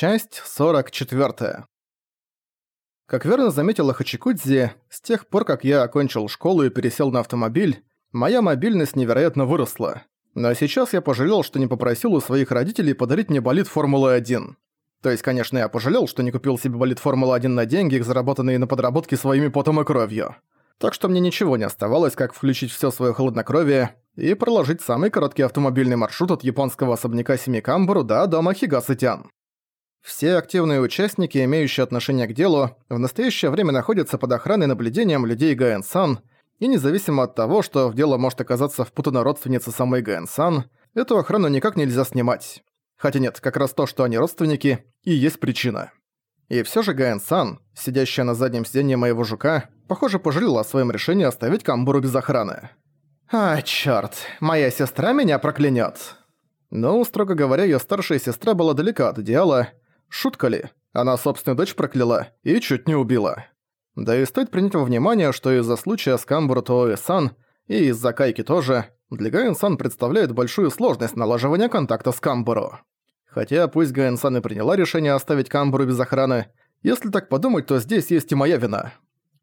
Часть 44. Как верно заметила Хачикудзи, с тех пор, как я окончил школу и пересел на автомобиль, моя мобильность невероятно выросла. Но сейчас я пожалел, что не попросил у своих родителей подарить мне болид Формулы-1. То есть, конечно, я пожалел, что не купил себе болид Формулы-1 на деньги, заработанные на подработке своими потом и кровью. Так что мне ничего не оставалось, как включить все свое хладнокровие и проложить самый короткий автомобильный маршрут от японского особняка Семикамбуру до дома Хигасытян. Все активные участники, имеющие отношение к делу, в настоящее время находятся под охраной и наблюдением людей Гаэн-сан, и независимо от того, что в дело может оказаться впутана родственница самой Гаэн-сан, эту охрану никак нельзя снимать. Хотя нет, как раз то, что они родственники, и есть причина. И всё же Гаэн-сан, сидящая на заднем сиденье моего жука, похоже, пожалела о своем решении оставить Камбуру без охраны. «А, чёрт, моя сестра меня проклянёт!» Но, строго говоря, её старшая сестра была далека от идеала, Шутка ли? Она собственную дочь прокляла и чуть не убила. Да и стоит принять во внимание, что из-за случая с Камбуру Тооэ-сан и из-за Кайки тоже, для Гаэн-сан представляет большую сложность налаживания контакта с Камбуру. Хотя пусть Гаэн-сан и приняла решение оставить Камбуру без охраны, если так подумать, то здесь есть и моя вина.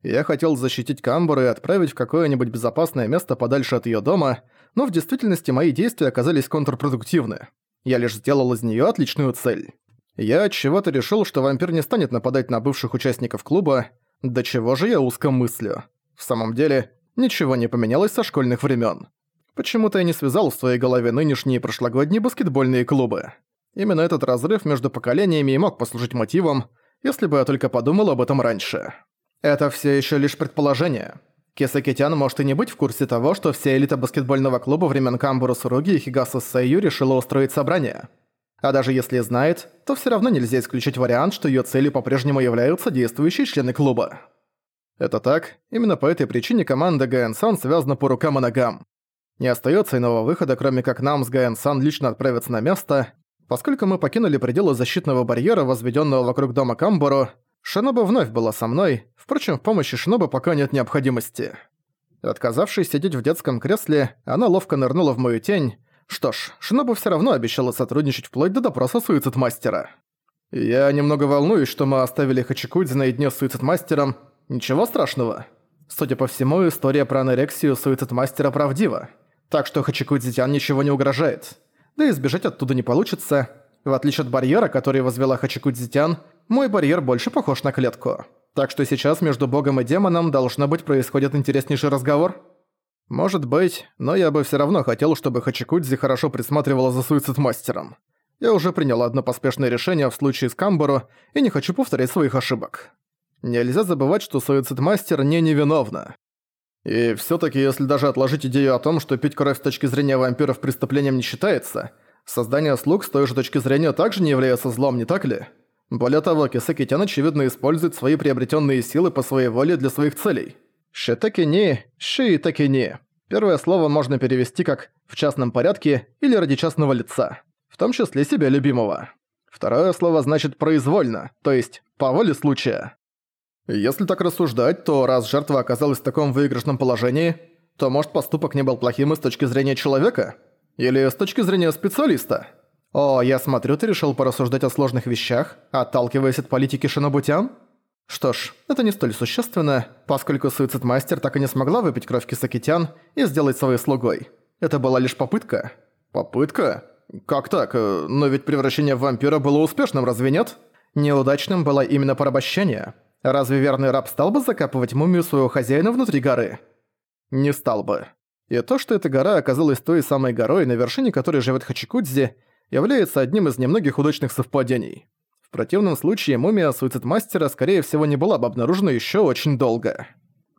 Я хотел защитить Камбуру и отправить в какое-нибудь безопасное место подальше от её дома, но в действительности мои действия оказались контрпродуктивны. Я лишь сделал из неё отличную цель. Я от чего-то решил, что вампир не станет нападать на бывших участников клуба, до чего же я узко мыслю. В самом деле, ничего не поменялось со школьных времен. Почему-то я не связал в своей голове нынешние и прошлогодние баскетбольные клубы. Именно этот разрыв между поколениями и мог послужить мотивом, если бы я только подумал об этом раньше. Это все еще лишь предположение. Кисакитян может и не быть в курсе того, что вся элита баскетбольного клуба времен Камбуру Суруги и Хигаса Сэйю решила устроить собрание. А даже если знает, то все равно нельзя исключить вариант, что ее целью по-прежнему являются действующие члены клуба. Это так, именно по этой причине команда Гаэн-сан связана по рукам и ногам. Не остается иного выхода, кроме как нам с Гаэн-сан лично отправиться на место. Поскольку мы покинули пределы защитного барьера, возведенного вокруг дома Камборо, Шиноба вновь была со мной, впрочем, в помощи Шиноба пока нет необходимости. Отказавшись сидеть в детском кресле, она ловко нырнула в мою тень, что ж, Шинобу все равно обещала сотрудничать вплоть до допроса суицид-мастера. Я немного волнуюсь, что мы оставили Хачикудзи наедине с суицид-мастером. Ничего страшного. Судя по всему, история про анорексию суицид-мастера правдива. Так что Хачикудзитян ничего не угрожает. Да и сбежать оттуда не получится. В отличие от барьера, который возвела Хачикудзитян, мой барьер больше похож на клетку. Так что сейчас между богом и демоном должно быть происходит интереснейший разговор. Может быть, но я бы все равно хотел, чтобы Хачикудзи хорошо присматривала за суицид-мастером. Я уже принял одно поспешное решение в случае с Камборо и не хочу повторять своих ошибок. Нельзя забывать, что суицид-мастер не невиновна. И все таки если даже отложить идею о том, что пить кровь с точки зрения вампиров преступлением не считается, создание слуг с той же точки зрения также не является злом, не так ли? Более того, Кисаки-тян очевидно использует свои приобретенные силы по своей воле для своих целей. Шитакини, шиитакини. Первое слово можно перевести как «в частном порядке» или «ради частного лица», в том числе себя любимого. Второе слово значит «произвольно», то есть «по воле случая». Если так рассуждать, то раз жертва оказалась в таком выигрышном положении, то может поступок не был плохим с точки зрения человека? Или с точки зрения специалиста? О, я смотрю, ты решил порассуждать о сложных вещах, отталкиваясь от политики шинобутян? Что ж, это не столь существенно, поскольку суицид-мастер так и не смогла выпить кровь кисакитян и сделать своей слугой. Это была лишь попытка. Попытка? Как так? Э, но ведь превращение в вампира было успешным, разве нет? Неудачным было именно порабощение. Разве верный раб стал бы закапывать мумию своего хозяина внутри горы? Не стал бы. И то, что эта гора оказалась той самой горой, на вершине которой живет Хачикудзи, является одним из немногих удачных совпадений. В противном случае мумия суицид-мастера скорее всего не была бы обнаружена еще очень долго.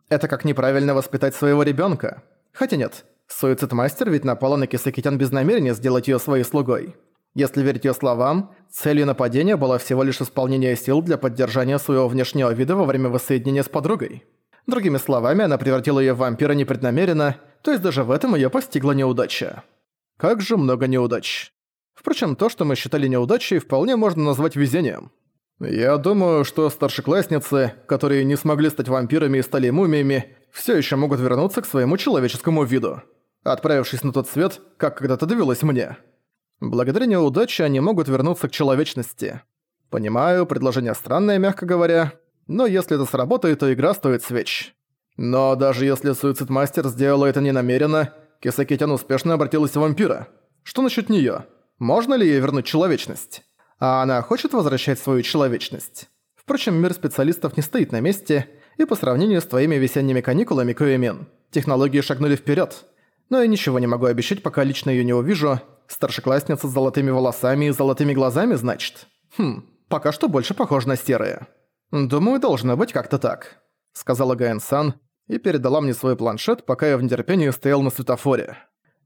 Это как неправильно воспитать своего ребенка. Хотя нет, суицид-мастер ведь напала на Кисакитян без намерения сделать ее своей слугой. Если верить ее словам, целью нападения было всего лишь исполнение сил для поддержания своего внешнего вида во время воссоединения с подругой. Другими словами, она превратила ее в вампира непреднамеренно, то есть даже в этом ее постигла неудача. Как же много неудач. Впрочем, то, что мы считали неудачей, вполне можно назвать везением. Я думаю, что старшеклассницы, которые не смогли стать вампирами и стали мумиями, все еще могут вернуться к своему человеческому виду, отправившись на тот свет, как когда-то довелось мне. Благодаря неудаче они могут вернуться к человечности. Понимаю, предложение странное, мягко говоря, но если это сработает, то игра стоит свеч. Но даже если Суицид-мастер сделала это ненамеренно, Кисакитян успешно обратилась в вампира. Что насчет неё? Можно ли ей вернуть человечность? А она хочет возвращать свою человечность? Впрочем, мир специалистов не стоит на месте, и по сравнению с твоими весенними каникулами, Куэмин, технологии шагнули вперед. Но я ничего не могу обещать, пока лично ее не увижу. Старшеклассница с золотыми волосами и золотыми глазами, значит? Хм, пока что больше похоже на серые. Думаю, должно быть как-то так, сказала Гаэн-сан и передала мне свой планшет, пока я в нетерпении стоял на светофоре.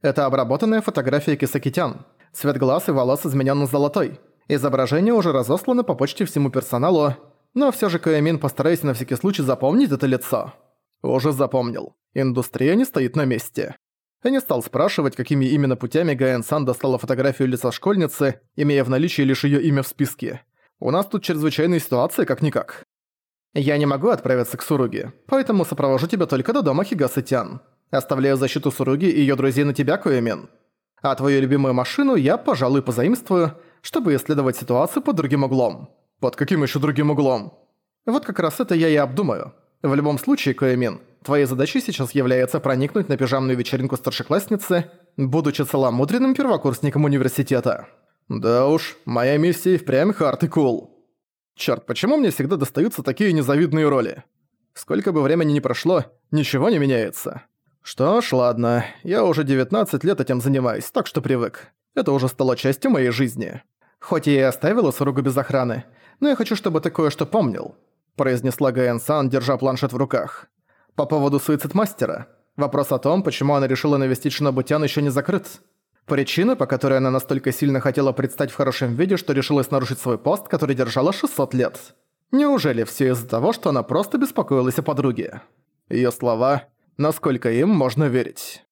Это обработанная фотография Кисакитян. Цвет глаз и волос изменен на золотой. Изображение уже разослано по почте всему персоналу, но все же Каэмин постарайся на всякий случай запомнить это лицо. Уже запомнил. Индустрия не стоит на месте. Я не стал спрашивать, какими именно путями Гаэн Сан достала фотографию лица школьницы, имея в наличии лишь ее имя в списке. У нас тут чрезвычайная ситуация, как-никак. Я не могу отправиться к Суруги, поэтому сопровожу тебя только до дома Хигасы Тян. Оставляю защиту Суруги и ее друзей на тебя, Куэмин. А твою любимую машину я, пожалуй, позаимствую, чтобы исследовать ситуацию под другим углом. Под каким еще другим углом? Вот как раз это я и обдумаю. В любом случае, Коэмин, твоей задачей сейчас является проникнуть на пижамную вечеринку старшеклассницы, будучи целомудренным первокурсником университета. Да уж, моя миссия и впрямь хард и кул. Чёрт, почему мне всегда достаются такие незавидные роли? Сколько бы времени ни прошло, ничего не меняется. Что ж, ладно, я уже 19 лет этим занимаюсь, так что привык. Это уже стало частью моей жизни. Хоть я и оставила супругу без охраны, но я хочу, чтобы ты кое-что помнил», произнесла Гаэн Сан, держа планшет в руках. «По поводу суицид-мастера. Вопрос о том, почему она решила навестить Шинобутян еще не закрыт. Причина, по которой она настолько сильно хотела предстать в хорошем виде, что решилась нарушить свой пост, который держала 600 лет. Неужели все из-за того, что она просто беспокоилась о подруге? Ее слова, насколько им можно верить?»